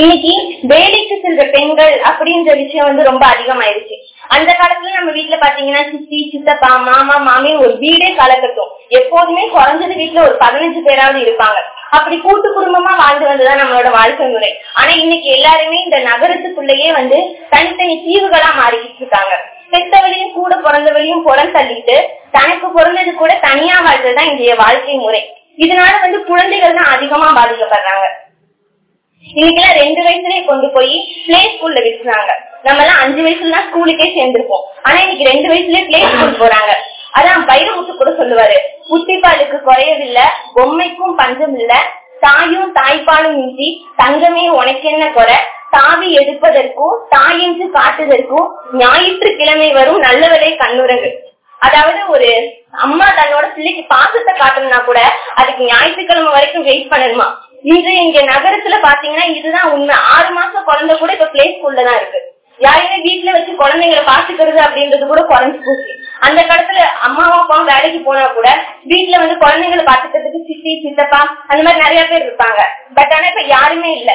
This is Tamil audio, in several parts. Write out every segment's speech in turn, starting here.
இன்னைக்கு வேலைக்கு செல்ற பெண்கள் அப்படின்ற விஷயம் வந்து ரொம்ப அதிகமாயிருச்சு. அந்த காலத்துல நம்ம வீட்டுல பாத்தீங்கன்னா சித்தி சித்தப்பா மாமா மாமி ஒரு வீடே கலக்கட்டும் எப்போதுமே குறைஞ்சது வீட்டுல ஒரு பதினஞ்சு பேராவது இருப்பாங்க. அப்படி கூட்டு குடும்பமா வாழ்ந்து வந்ததுதான் நம்மளோட வாழ்க்கை முறை. ஆனா இன்னைக்கு எல்லாருமே இந்த நகரத்துக்குள்ளேயே வந்து தனித்தனி தீவுகளா மாறிக்கிட்டு இருக்காங்க பெத்தவளையும் கூட பிறந்தவளையும் புறம் தள்ளிட்டு தனக்கு பிறந்தது கூட தனியா வாழ்றதுதான் இன்றைய வாழ்க்கை முறை. இதனால வந்து குழந்தைகள் தான் அதிகமா பாதிக்கப்படுறாங்க. இன்னைக்கெல்லாம் ரெண்டு வயசுலயே கொண்டு போய் பிளே ஸ்கூல்ல விட்டுறாங்க. நம்ம எல்லாம் அஞ்சு வயசுல தான் ஸ்கூலுக்கே சேர்ந்திருப்போம். ஆனா இன்னைக்கு ரெண்டு வயசுலயே பிளே ஸ்கூல் போறாங்க. அதான் வைரமுத்து கூட சொல்லுவாரு. புத்திப்பாலுக்கு குறையவில்லை பொம்மைக்கும் பஞ்சம் இல்ல தாயும் தாய்ப்பாலும் இன்றி தங்கமே உனக்கு என்ன குறை? தாவி எடுப்பதற்கும் தாயின்றி காட்டுவதற்கும் ஞாயிற்றுக்கிழமை வரும் நல்லவரே கண்ணுறகு அதாவது ஒரு அம்மா தன்னோட பிள்ளைக்கு பாசத்தை காட்டணும்னா கூட அதுக்கு ஞாயிற்றுக்கிழமை வரைக்கும் வெயிட் பண்ணணுமா? இன்று இங்க நகரத்துல பாத்தீங்கன்னா இதுதான் உண்மை. ஆறு மாசம் குழந்தை கூட இப்ப பிளே ஸ்கூல்ல தான் இருக்கு. யாருமே வீட்டுல வச்சு குழந்தைங்களை பாத்துக்கிறது அப்படின்றது கூட குறைஞ்சு போச்சு. அந்த காலத்துல அம்மாவும் அப்பாவும் வேலைக்கு போனா கூட வீட்டுல வந்து குழந்தைங்களை பாத்துக்கிறதுக்கு சித்தி சித்தப்பா அந்த மாதிரி நிறைய பேர் இருப்பாங்க. பட் ஆனா இப்ப யாருமே இல்ல.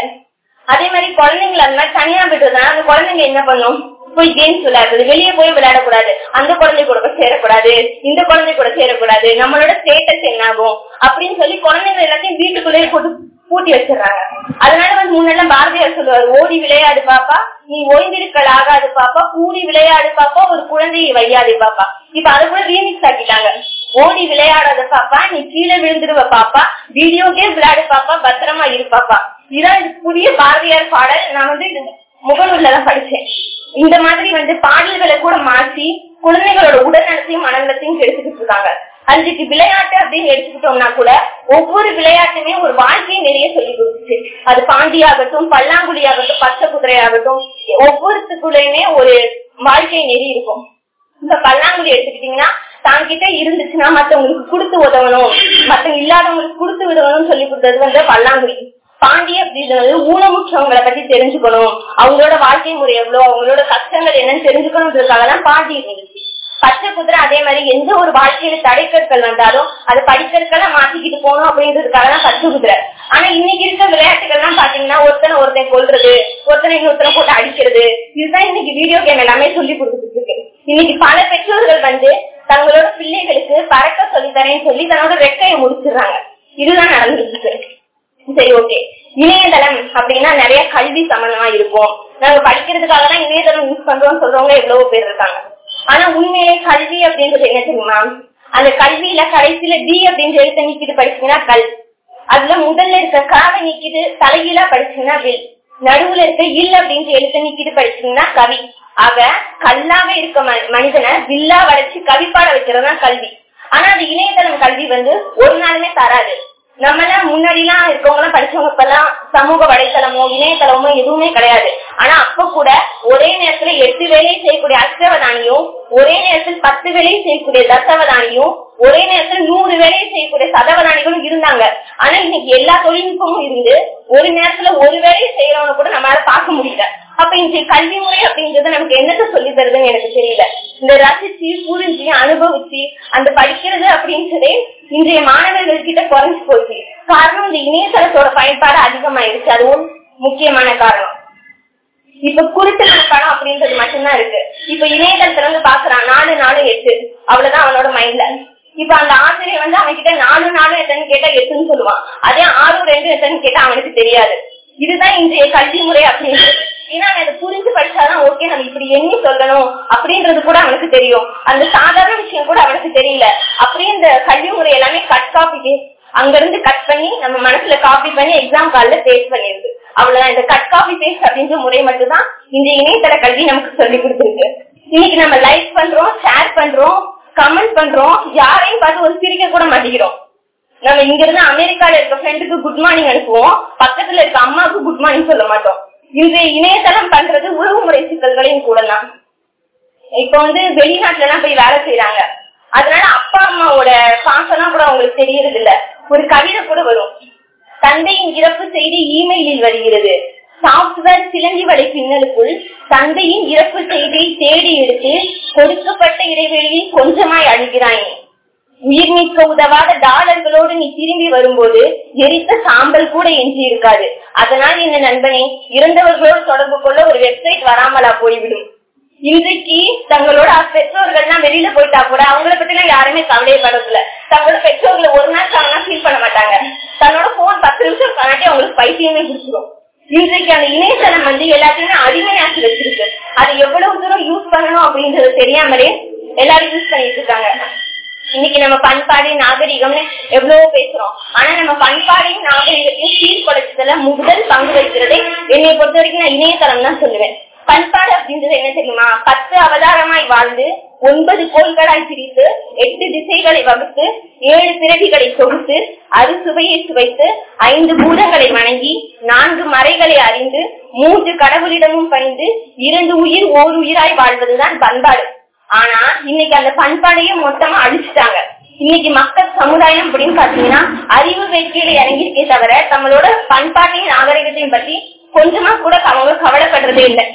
அதே மாதிரி குழந்தைங்களை அந்த மாதிரி தனியா விட்டுருந்தா அந்த குழந்தைங்க என்ன பண்ணும்? போய் கேம்ஸ் விளையாடுறது. வெளியே போய் விளையாடக்கூடாது. அந்த குழந்தை கூட போய் சேரக்கூடாது. இந்த குழந்தை கூட சேரக்கூடாது. நம்மளோட ஸ்டேட்டஸ் என்ன ஆகும் அப்படின்னு சொல்லி குழந்தைங்க எல்லாத்தையும் வீட்டுக்குள்ளேயே போட்டு பூட்டி வச்சிடறாங்க. அதனால வந்து முன்னெல்லாம் பாரதியார் சொல்லுவாரு ஓடி விளையாடு பாப்பா நீ ஓய்ந்திருக்கல் ஆகாது பாப்பா கூடி விளையாடு பாப்பா ஒரு குழந்தையை வையாது பாப்பா. இப்ப அதை கூட ரீமிக்ஸ் ஆக்கிட்டாங்க. ஓடி விளையாடாத பாப்பா நீ கீழே விழுந்துருவ பாப்பா வீடியோ கேம் விளையாடு பாப்பா பத்திரமா இரு பாப்பா. இதான் இது புதிய பாரதியார் பாடல். நான் வந்து இது முகநூல்லதான் படிச்சேன். இந்த மாதிரி வந்து பாடல்களை கூட மாற்றி குழந்தைகளோட உடல்நலத்தையும் மனநலத்தையும் கெடுத்துக்கிட்டு இருக்காங்க. அன்றைக்கு விளையாட்டு அப்படின்னு எடுத்துக்கிட்டோம்னா கூட ஒவ்வொரு விளையாட்டுமே ஒரு வாழ்க்கையை நிறைய சொல்லி கொடுத்துச்சு. அது பாண்டியாகட்டும் பல்லாங்குழியாகட்டும் பச்சை குதிரையாகட்டும் ஒவ்வொருத்துக்குள்ளயுமே ஒரு வாழ்க்கை நெறி இருக்கும். இப்ப பல்லாங்குழி எடுத்துக்கிட்டீங்கன்னா தாங்கிட்ட இருந்துச்சுன்னா மத்தவங்களுக்கு கொடுத்து உதவணும். மத்தவங்க இல்லாதவங்களுக்கு கொடுத்து உதவணும்னு சொல்லி கொடுத்தது வந்து பல்லாங்குழி. பாண்டி அப்படின்றது ஊனமுற்றவங்களை பத்தி தெரிஞ்சுக்கணும். அவங்களோட வாழ்க்கை முறை எவ்வளவு? அவங்களோட கஷ்டங்கள் என்னன்னு தெரிஞ்சுக்கணுன்றதுக்காக தான் பாண்டி பச்சை குதிரை அதே மாதிரி எந்த ஒரு வாழ்க்கையில தடைக்கற்கள் வந்தாலும் அது படிக்கற்களை மாத்திக்கிட்டு போகணும் அப்படின்றதுக்காக தான் பச்சை குதிரை ஆனா இன்னைக்கு இருக்க விளையாட்டுகள்லாம் பாத்தீங்கன்னா ஒருத்தனை ஒருத்தன் கொல்றது ஒருத்தனை இன்னொருத்தனை போட்டு அடிக்கிறது இதுதான் இன்னைக்கு வீடியோ கேம் எல்லாமே சொல்லி கொடுத்துட்டு இருக்கு. இன்னைக்கு பல பெற்றோர்கள் வந்து தங்களோட பிள்ளைகளுக்கு பறக்க சொல்லித்தரேன்னு சொல்லி தன்னோட ரெக்கையை முடிச்சிடுறாங்க. இதுதான் நடந்துருக்கு சரி ஓகே இணையதளம் அப்படின்னா நிறைய கல்வி சம்பந்தமா இருக்கும். நாங்க படிக்கிறதுக்காக தான் இணையதளம் யூஸ் பண்றோம்னு சொல்றவங்க எவ்வளவு பேர் இருக்காங்க. ஆனா உண்மையிலே கல்வி அப்படின்றது என்ன தெரியுமா? அந்த கல்வியில கடைசியில டி அப்படின்ற எழுத்த நீக்கிட்டு படிச்சீங்கன்னா கல். அதுல முதல்ல இருக்க காவை நீக்கிட்டு தலைகீழா படிச்சீங்கன்னா வில். நடுவுல இருக்க இல் அப்படின்ற எழுத்த நீக்கிட்டு படிச்சீங்கன்னா கவி. ஆக கல்லாவே இருக்க மனிதனை வில்லா வளர்ச்சி கவி பாட வைக்கிறதா கல்வி. ஆனா அது இணையதளம் கல்வி வந்து ஒரு நாளுமே தராது. நம்ம எல்லாம் முன்னாடி எல்லாம் இருக்கவங்க எல்லாம் படிச்சவங்க இப்ப எல்லாம் சமூக வலைத்தளமோ இணையதளமோ எதுவுமே கிடையாது. ஆனா அப்ப கூட ஒரே நேரத்துல எட்டு வேலையை செய்யக்கூடிய அஷ்டவதானியும் ஒரே நேரத்தில் பத்து வேலையை செய்யக்கூடிய தசவதானியும் ஒரே நேரத்தில் நூறு வேலையை செய்யக்கூடிய சதவதானிகளும் இருந்தாங்க. ஆனா இன்னைக்கு எல்லா தொழில்நுட்பமும் இருந்து ஒரு நேரத்துல ஒரு வேலையை செய்யறவன கூட நம்மளால பார்க்க முடியல. அப்ப இன்றைய கல்வி முறை அப்படின்றது நமக்கு என்னத்த சொல்லி தருதுன்னு எனக்கு தெரியல. இந்த ரசிச்சு புரிஞ்சு அனுபவிச்சு அந்த படிக்கிறது அப்படின்றதே இன்றைய மாணவர்கள் கிட்ட குறைஞ்சு போச்சு. காரணம் இந்த இணையதளத்தோட பயன்பாடு அதிகமாயிருச்சு அதுவும் முக்கியமான காரணம். இப்ப குறிப்பிட்ட படம் அப்படின்றது மட்டும்தான் இருக்கு. இப்ப இணையதளத்துல வந்து பாக்குறான் நாலு நாலு எட்டு. அவ்வளவுதான் அவனோட மைண்ட்ல இப்ப அந்த ஆசிரியர் வந்து அவன் கிட்ட நாலு நாலு எத்தனை கேட்டா எட்டுன்னு சொல்லுவான். அதே ஆறு ரெண்டு எத்தனை கேட்டா அவனுக்கு தெரியாது. இதுதான் இன்றைய கல்வி முறை அப்படின்றது. ஏன்னா அவன் அதை புரிஞ்சு படிச்சாதான் ஓகே நம்ம இப்படி எண்ணி சொல்லணும் அப்படின்றது கூட அவனுக்கு தெரியும். அந்த சாதாரண விஷயம் கூட அவனுக்கு தெரியல. அப்படியே இந்த கல்வி முறை எல்லாமே கட் காப்பி அங்க இருந்து கட் பண்ணி நம்ம மனசுல காப்பி பண்ணி எக்ஸாம் கால்ல பேஸ்ட் பண்ணிருக்கு அவ்வளவுதான் இந்த கட் காப்பி பேஸ்ட் அப்படின்ற முறை மட்டும்தான் இந்த இணையதள கல்வி நமக்கு சொல்லி கொடுத்துருக்கு. இன்னைக்கு நம்ம லைக் பண்றோம் ஷேர் பண்றோம் கமெண்ட் பண்றோம் யாரையும் பார்த்து ஒரு சிரிக்க கூட மாட்டேங்கிறோம். நம்ம இங்க இருந்து அமெரிக்கால இருக்க ஃப்ரெண்டுக்கு குட் மார்னிங் அனுப்புவோம் பக்கத்துல இருக்க அம்மாவுக்கு குட் மார்னிங் சொல்ல மாட்டோம். இன்றைய இணையதளம் பண்றது உறவுமுறை சிக்கல்களையும் கூட தான் இப்ப வந்து வெளிநாட்டுல எல்லாம் போய் வேலை செய்யறாங்க அதனால அப்பா அம்மாவோட பாசம்லாம் கூட அவங்களுக்கு தெரியறது இல்ல ஒரு கவிதை போது வரும்போது எரித்த சாம்பல் கூட எஞ்சி இருக்காது அதனால் இந்த நண்பனே இறந்தவர்களோடு தொடர்பு கொள்ள ஒரு வெப்சைட் வராமலா போய்விடும். இன்றைக்கு தங்களோட பெற்றோர்கள்லாம் வெளியில போயிட்டா கூட அவங்கள பத்தி எல்லாம் யாருமே கவலையப்படல தங்களோட பெற்றோர்களை ஒரு நாள் காணா ஃபீல் பண்ண மாட்டாங்க. தன்னோட போன் பத்து நிமிஷம் காணாட்டி அவங்களுக்கு பைத்தியமே பிடிச்சிடும் இன்றைக்கு அந்த இணையதளம் வந்து எல்லாத்தையுமே அடிமையாக்கி வச்சிருக்கு. அது எவ்வளவு தூரம் யூஸ் பண்ணணும் அப்படின்றது தெரியாமலே எல்லாரும் யூஸ் பண்ணிட்டு இருக்காங்க. இன்னைக்கு நம்ம பண்பாடு நாகரிகம்னு எவ்வளவோ பேசுறோம். ஆனா நம்ம பண்பாடையும் நாகரிகத்தையும் சீர்படுத்துதல முதல் பங்கு வைக்கிறதே என்னை பொறுத்த வரைக்கும் நான் இணையதளம் தான் சொல்லுவேன். பண்பாடு அப்படின்றது என்ன தெரியுமா? பத்து அவதாரமாய் வாழ்ந்து ஒன்பது கோள்களாய் பிரித்து எட்டு திசைகளை வகுத்து ஏழு பிறவிகளை தொகுத்து அறுசுவையை சுவைத்து ஐந்து பூதங்களை வணங்கி நான்கு மறைகளை அறிந்து மூன்று கடவுளிடமும் பணிந்து இரண்டு உயிர் ஓர் உயிராய் வாழ்வதுதான் பண்பாடு. ஆனா இன்னைக்கு அந்த பண்பாடையும் மொத்தமா அழிச்சுட்டாங்க. இன்னைக்கு மக்கள் சமுதாயம் அப்படின்னு பாத்தீங்கன்னா அறிவு வேட்கையில இறங்கியிருக்கே தவிர நம்மளோட பண்பாட்டையும் நாகரிகத்தையும் பத்தி கொஞ்சமா கூட அவங்க கவலைப்படுறதே இல்லை.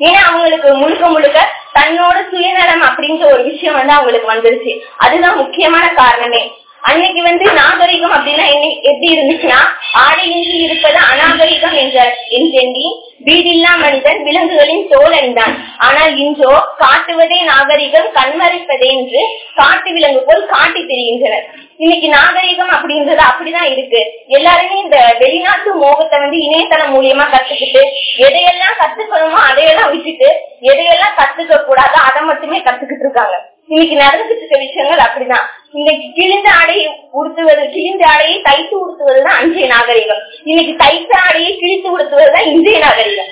ஏன்னா அவங்களுக்கு முழுக்க முழுக்க தன்னோட சுயநலம் அப்படின்ற ஒரு விஷயம் வந்து அவங்களுக்கு வந்துருச்சு. அதுதான் முக்கியமான காரணமே. அன்னைக்கு வந்து நாகரிகம் அப்படின்னா எப்படி இருந்துச்சுன்னா ஆடையின்றி இருப்பது அநாகரிகம் என்ற எண்ணி வீடில்லா மனிதன் விலங்குகளின் தோழன் தான் ஆனால் இன்றோ காட்டுவதே நாகரிகம் கண்மறைப்பதே என்று காட்டு விலங்கு போல் காட்டி தெரிகின்றனர். இன்னைக்கு நாகரிகம் அப்படின்றது அப்படிதான் இருக்கு. எல்லாருமே இந்த வெளிநாட்டு மோகத்தை வந்து இணையதளம் மூலியமா கத்துக்கிட்டு எதையெல்லாம் கத்துக்கணுமோ அதையெல்லாம் விட்டுட்டு எதையெல்லாம் கத்துக்க கூடாதோ அதை மட்டுமே கத்துக்கிட்டு இருக்காங்க. இன்னைக்கு நடந்துகிட்டு இருக்க விஷயங்கள் அப்படிதான். இன்னைக்கு கிழிந்த ஆடையை உடுத்துவது கிழிந்த ஆடையை தைத்து உடுத்துவதுதான் அன்றைய நாகரிகம். இன்னைக்கு தைத்த ஆடையை கிழித்து கொடுத்துவதுதான் இந்திய நாகரிகம்.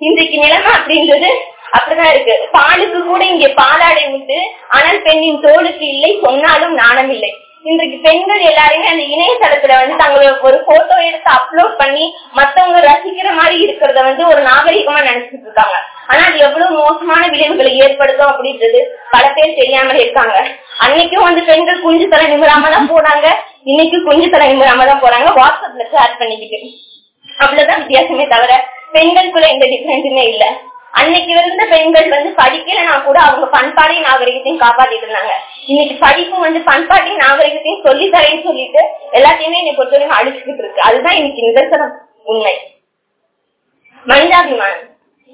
இன்றைக்கு நிலைமை அப்படின்றது அப்படிதான் இருக்கு. பாலுக்கு கூட இங்க பாலாடை உண்டு. ஆனால் பெண்ணின் தோலுக்கு இல்லை சொன்னாலும் நாணம் இல்லை. இன்றைக்கு பெண்கள் எல்லாருமே அந்த இணையதளத்துல வந்து தங்களோட ஒரு போட்டோ எடுத்து அப்லோட் பண்ணி மத்தவங்க ரசிக்கிற மாதிரி இருக்கிறத வந்து ஒரு நாகரிகமா நினைச்சிட்டு இருக்காங்க. ஆனா அது எவ்வளவு மோசமான விளைவுகளை ஏற்படுத்தும் அப்படின்றது பல பேர் தெரியாமல் இருக்காங்க. அன்னைக்கும் வந்து பெண்கள் குஞ்சு தலை நிமிராம தான் போனாங்க. இன்னைக்கு கொஞ்ச தலை நிமிராம தான் போறாங்க. வாட்ஸ்அப்ல ஷேர் பண்ணிக்கிட்டு. அவ்வளவுதான் வித்தியாசமே தவிர பெண்களுக்குள்ள எந்த டிஃபரெண்ட்டுமே இல்ல. அன்னைக்கு இருந்த பெண்கள் வந்து படிக்கலைன்னா கூட அவங்க பண்பாடையும் நாகரிகத்தையும் காப்பாத்திட்டு இருந்தாங்க. இன்னைக்கு படிப்பு வந்து பண்பாட்டையும் நாகரிகத்தையும் சொல்லி தரேன்னு சொல்லிட்டு எல்லாத்தையுமே என்னை பொறுத்தவரைக்கும் அழிச்சுக்கிட்டு இருக்கு. அதுதான் இன்னைக்கு நிதர்சனம் உண்மை. மனிதாபிமானம்.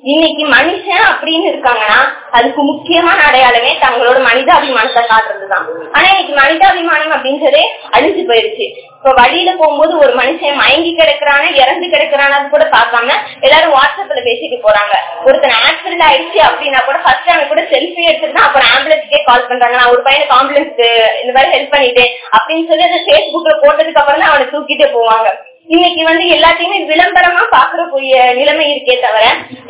இன்னைக்கு மனுஷன் அப்படின்னு இருக்காங்கன்னா அதுக்கு முக்கியமான அடையாளமே தங்களோட மனிதாபிமானத்தை காட்டுறதுதான். ஆனா இன்னைக்கு மனிதாபிமானம் அப்படின்றதே அழிஞ்சு போயிருச்சு. இப்ப வழியில போகும்போது ஒரு மனுஷன் மயங்கி கிடக்குறான இறந்து கிடக்குறானா கூட பாக்காம எல்லாரும் வாட்ஸ்அப்ல பேசிட்டு போறாங்க. ஒருத்தன் ஆக்சிடென்ட் ஆயிடுச்சு அப்படின்னா கூட ஃபர்ஸ்ட் அவன் கூட செல்ஃபி எடுத்துட்டு அப்புறம் ஆம்புலன்ஸ்க்கே கால் பண்றாங்க. நான் ஒரு பையனுக்கு ஆம்புலன்ஸ் இந்த மாதிரி ஹெல்ப் பண்ணிட்டேன் அப்படின்னு சொல்லி அந்த பேஸ்புக்ல போட்டதுக்கு அப்புறம் தான் அவனை தூக்கிட்டே போவாங்க. இன்னைக்கு வந்து எல்லாத்தையுமே விளம்பரமா பாக்குறக்கூடிய நிலைமை இருக்கே தவிர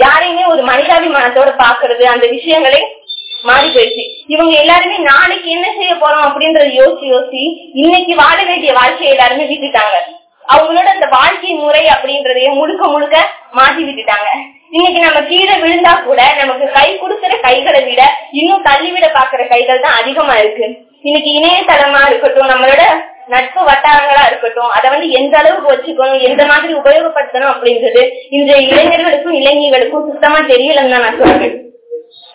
யாரையுமே ஒரு மனிதாபிமானத்தோட பாக்குறது அந்த விஷயங்களே மாறி போயிடுச்சு. இவங்க எல்லாருமே நாளைக்கு என்ன செய்ய போறோம் அப்படின்றத யோசிச்சு யோசிச்சு இன்னைக்கு வாழ வேண்டிய வாழ்க்கையை எல்லாருமே விட்டுட்டாங்க. அவங்களோட அந்த வாழ்க்கை முறை அப்படின்றதையே முழுக்க முழுக்க மாற்றி விட்டுட்டாங்க. இன்னைக்கு நம்ம கீழே விழுந்தா கூட நமக்கு கை கொடுக்கிற கைகளை விட இன்னும் தள்ளிவிட பாக்குற கைகள் தான் அதிகமா இருக்கு. இன்னைக்கு இணையதளமா இருக்கட்டும் நம்மளோட நட்பு வட்டாரங்களா இருக்கட்டும் அதை வந்து எந்த அளவுக்கு வச்சுக்கணும் எந்த மாதிரி உபயோகப்படுத்தணும் அப்படின்றது இன்றைய இளைஞர்களுக்கும் இளைஞர்களுக்கும் சுத்தமா தெரியலன்னு தான் நான் சொல்றேன்.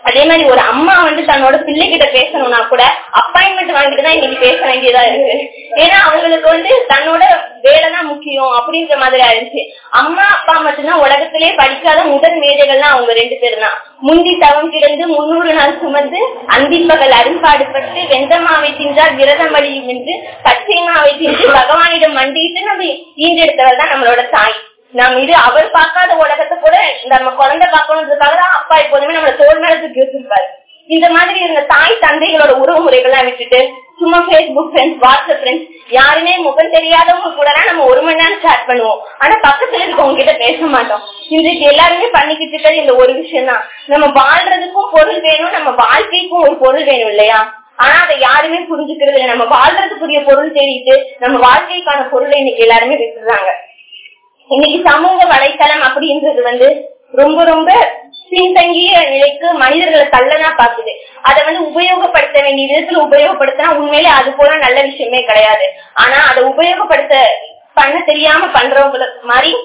அதே மாதிரி ஒரு அம்மா வந்து தன்னோட பிள்ளைகிட்ட பேசணும்னா கூட அப்பாயின்மெண்ட் வாங்கிட்டு தான் இன்னைக்கு பேச வேண்டியதா இருக்கு. ஏன்னா அவங்களுக்கு வந்து தன்னோட வேலைதான் முக்கியம் அப்படின்ற மாதிரி ஆயிடுச்சு. அம்மா அப்பா மட்டும்தான் உலகத்திலே படிக்காத முதல் மேதைகள்லாம் அவங்க ரெண்டு பேரும் தான் முந்தி தவம் கிடந்து முன்னூறு நாள் சுமந்து அந்திப்பகல் அரும்பாடுபட்டு வெந்தமாவை தின்றால் விரதம் வழியும் என்று பச்சை மாவை தின்று பகவானிடம் மண்டிட்டு நம்ம ஈன்றெடுத்தவர் தான் நம்மளோட தாய். நாம் இது அவர் பார்க்காத உலகத்தை கூட நம்ம குழந்தை பார்க்கணுன்றதுக்காக தான் அப்பா எப்போதுமே நம்மள தோல் மேலத்துக்கு தூக்கி இந்த மாதிரி இருந்த தாய் தந்தைகளோட உறவு முறைகள்லாம் விட்டுட்டு சும்மா பேஸ்புக் ஃப்ரெண்ட்ஸ் வாட்ஸ்அப் ஃப்ரெண்ட்ஸ் யாருமே முகம் தெரியாதவங்க கூட நம்ம ஒரு மணி நேரம் சாட் பண்ணுவோம். ஆனா பக்கத்துல இருக்கவங்க கிட்ட பேச மாட்டோம். இன்றைக்கு எல்லாருமே பண்ணிக்கிட்டு இருக்கிறது இந்த ஒரு விஷயம் தான் நம்ம வாழ்றதுக்கும் பொருள் வேணும் நம்ம வாழ்க்கைக்கும் ஒரு பொருள் வேணும் இல்லையா? ஆனா அதை யாருமே புரிஞ்சுக்கிறது இல்லை நம்ம வாழ்றதுக்குரிய பொருள் தேடிட்டு நம்ம வாழ்க்கைக்கான பொருளை இன்னைக்கு எல்லாருமே விட்டுறாங்க இன்னைக்கு சமூக வலைத்தளம் அப்படின்றது வந்து ரொம்ப ரொம்ப பின்தங்கிய நிலைக்கு மனிதர்களை தள்ளதான் பாக்குது அதை வந்து உபயோகப்படுத்த வேண்டிய விதத்துல உபயோகப்படுத்தினா உண்மையிலே அது போல நல்ல விஷயமே கிடையாது. ஆனா அதை உபயோகப்படுத்த பண்ண தெரியாம பண்றவங்கள மாதிரி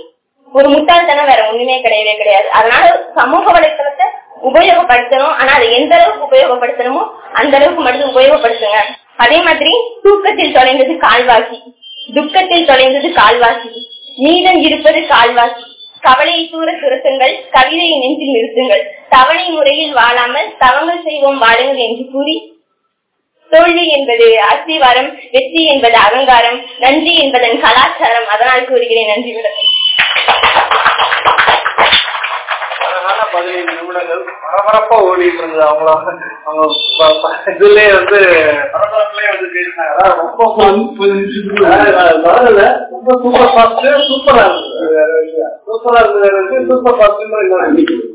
ஒரு முட்டாள்தனம் வேற ஒண்ணுமே கிடையவே கிடையாது. அதனால சமூக வலைத்தளத்தை உபயோகப்படுத்தணும். ஆனா அதை எந்த அளவுக்கு உபயோகப்படுத்தணுமோ அந்த அளவுக்கு மட்டும் உபயோகப்படுத்துங்க. அதே மாதிரி தூக்கத்தில் தொலைந்தது கால்வாசி. துக்கத்தில் தொலைந்தது கால்வாசி. மீதம் இருப்பது கால்வாசி. கவலையை தூர துரத்துங்கள் கவிதையை நெஞ்சில் நிறுத்துங்கள். தவணை முறையில் வாழாமல் தவங்கள் செய்வோம் வாழுங்கள் என்று கூறி தோல்வி என்பது அஸ்திவாரம் வெற்றி என்பது அகங்காரம் நன்றி என்பதன் கலாச்சாரம். அதனால் கூறுகிறேன் நன்றி விளக்கம் பதினைந்து நிமிடங்கள் பரபரப்பா ஓடிட்டு இருந்தது அவங்கள. அவங்க இதுலயே வந்து பரபரப்புலயே வந்து பேசினாங்க. ரொம்ப வரல. ரொம்ப சூப்பர் ஃபாஸ்ட் சூப்பரா இருந்தது. சூப்பரா இருந்தது. Super fast